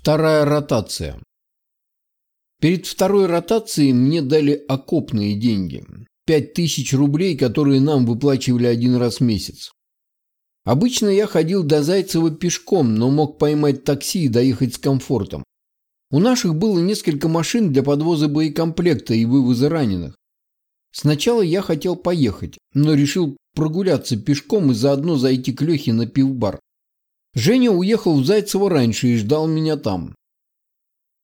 Вторая ротация. Перед второй ротацией мне дали окопные деньги. Пять тысяч рублей, которые нам выплачивали один раз в месяц. Обычно я ходил до Зайцева пешком, но мог поймать такси и доехать с комфортом. У наших было несколько машин для подвоза боекомплекта и вывоза раненых. Сначала я хотел поехать, но решил прогуляться пешком и заодно зайти к Лехе на пивбар. Женя уехал в Зайцево раньше и ждал меня там.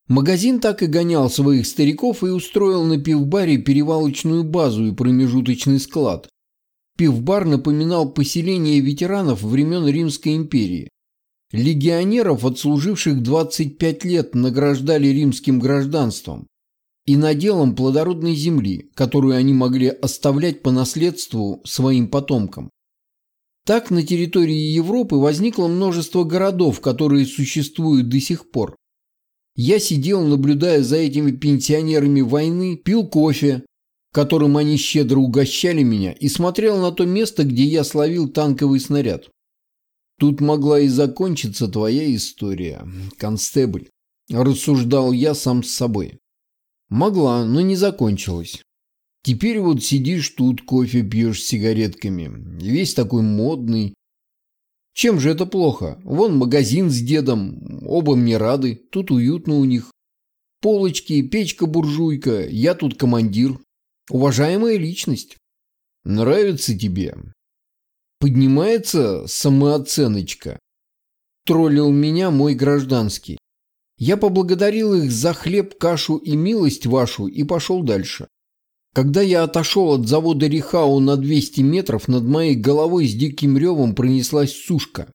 Магазин так и гонял своих стариков и устроил на пивбаре перевалочную базу и промежуточный склад. Пивбар напоминал поселение ветеранов времен Римской империи. Легионеров, отслуживших 25 лет, награждали римским гражданством и наделом плодородной земли, которую они могли оставлять по наследству своим потомкам. Так на территории Европы возникло множество городов, которые существуют до сих пор. Я сидел, наблюдая за этими пенсионерами войны, пил кофе, которым они щедро угощали меня, и смотрел на то место, где я словил танковый снаряд. Тут могла и закончиться твоя история, констебль, рассуждал я сам с собой. Могла, но не закончилась. Теперь вот сидишь тут, кофе пьешь с сигаретками. Весь такой модный. Чем же это плохо? Вон магазин с дедом. Оба мне рады. Тут уютно у них. Полочки, печка-буржуйка. Я тут командир. Уважаемая личность. Нравится тебе? Поднимается самооценочка. Троллил меня мой гражданский. Я поблагодарил их за хлеб, кашу и милость вашу и пошел дальше. Когда я отошел от завода Рихау на 200 метров, над моей головой с диким ревом пронеслась сушка.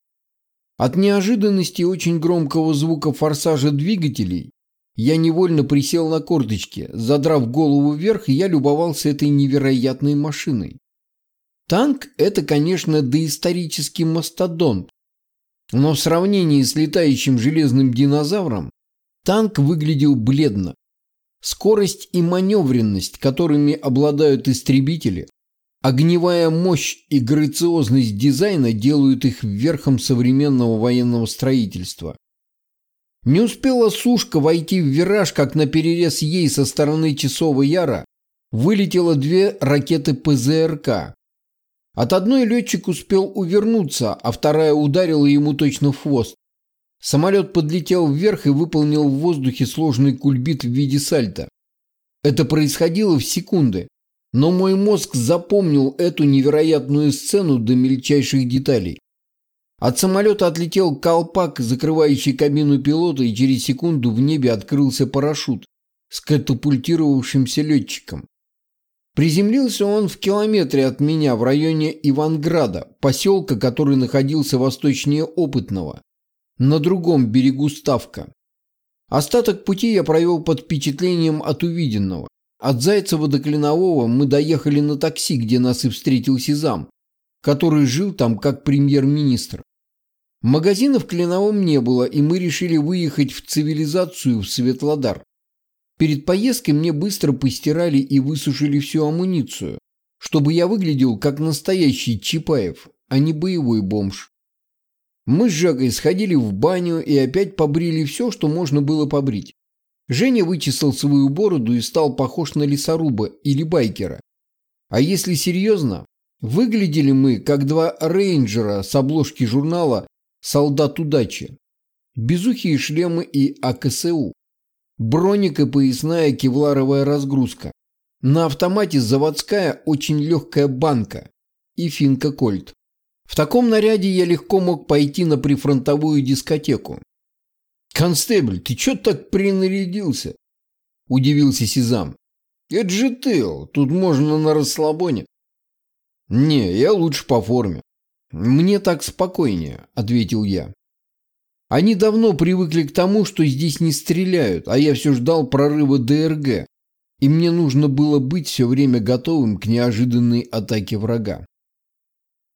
От неожиданности очень громкого звука форсажа двигателей я невольно присел на корточки. Задрав голову вверх, я любовался этой невероятной машиной. Танк – это, конечно, доисторический мастодонт, но в сравнении с летающим железным динозавром танк выглядел бледно. Скорость и маневренность, которыми обладают истребители, огневая мощь и грациозность дизайна делают их верхом современного военного строительства. Не успела сушка войти в вираж, как на перерез ей со стороны Часового Яра вылетело две ракеты ПЗРК. От одной летчик успел увернуться, а вторая ударила ему точно в хвост. Самолет подлетел вверх и выполнил в воздухе сложный кульбит в виде сальто. Это происходило в секунды, но мой мозг запомнил эту невероятную сцену до мельчайших деталей. От самолета отлетел колпак, закрывающий кабину пилота, и через секунду в небе открылся парашют с катапультировавшимся летчиком. Приземлился он в километре от меня в районе Иванграда, поселка, который находился восточнее Опытного на другом берегу Ставка. Остаток пути я провел под впечатлением от увиденного. От Зайцева до Клинового мы доехали на такси, где нас и встретил Сезам, который жил там как премьер-министр. Магазина в Клиновом не было, и мы решили выехать в цивилизацию в Светлодар. Перед поездкой мне быстро постирали и высушили всю амуницию, чтобы я выглядел как настоящий Чапаев, а не боевой бомж. Мы с Жагой сходили в баню и опять побрили все, что можно было побрить. Женя вычесал свою бороду и стал похож на лесоруба или байкера. А если серьезно, выглядели мы как два рейнджера с обложки журнала «Солдат удачи». Безухие шлемы и АКСУ. Броник и поясная кевларовая разгрузка. На автомате заводская очень легкая банка и финка Кольт. В таком наряде я легко мог пойти на прифронтовую дискотеку. «Констебль, ты чё так принарядился?» – удивился Сезам. «Это же тыл, тут можно на расслабоне». «Не, я лучше по форме». «Мне так спокойнее», – ответил я. Они давно привыкли к тому, что здесь не стреляют, а я все ждал прорыва ДРГ, и мне нужно было быть все время готовым к неожиданной атаке врага.